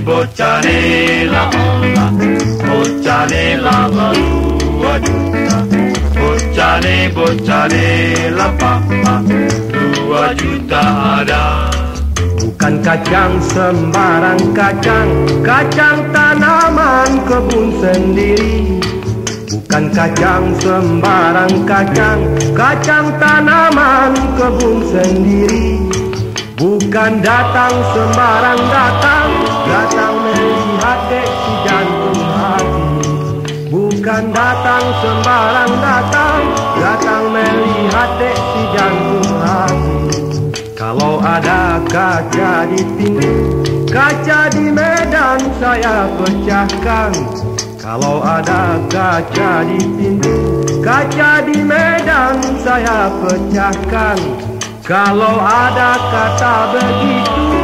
boccianella olla, bocane la lua juta bocane bocane la papa, dua juta ada. Bukan kacang sembarang kacang, kacang tanaman kebun sendiri. Bukan kacang sembarang kacang, kacang tanaman kebun sendiri. Bukan datang sembarang datang Datang melihat dek si jantung hati? Bukan datang sembarang datang Datang melihat dek si jantung hati. Kalau ada kaca di pintu Kaca di medan saya pecahkan. Kalau ada kaca di pintu Kaca di medan saya pecahkan. Kalau ada kata begitu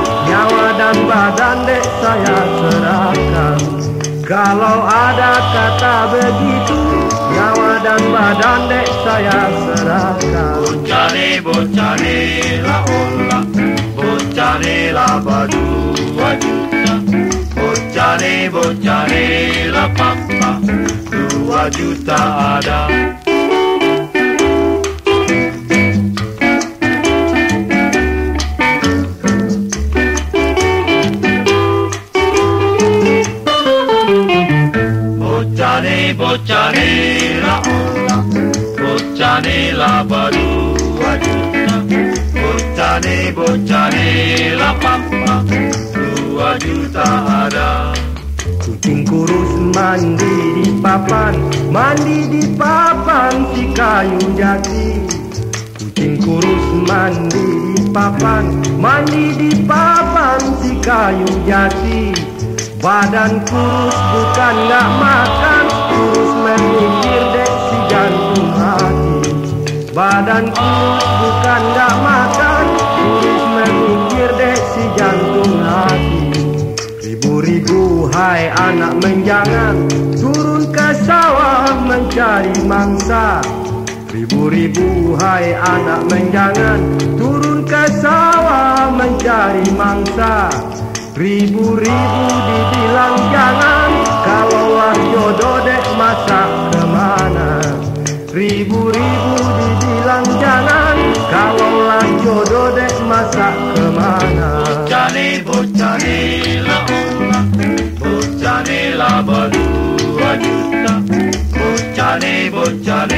dan badan dek saya serahkan. Kalau ada kata begitu Nyawa dan badan dek saya serahkan. Bocciane bocciane la olla Bocciane lava dua juta Bocciane bocciane la papa dua juta ada Bocciane, bocciane la olla, bocciane la badua giusta, bocciane, bocciane la pappa, dua juta ada. Kucing kurus mandi di papan Mandi di papan si kayu jati. Kucing kurus mandi di papan Mandi di papan si kayu jati. Badan kurus bukan gak makan Kurus memikir dek si jantung hati. Badan kurus bukan gak makan. Memikir dek si jantung hati. Ribu-ribu hai anak menjangan Turun ke sawah mencari mangsa. Ribu-ribu hai anak menjangan Turun ke sawah mencari mangsa. Ribu-ribu dibilang jangan Ribu-ribu dibilang jangan Kalaulah jodoh dek masa ke mana? Bocciane, bocciane la olla, bocciane la badua giusta, bocciane, bocciane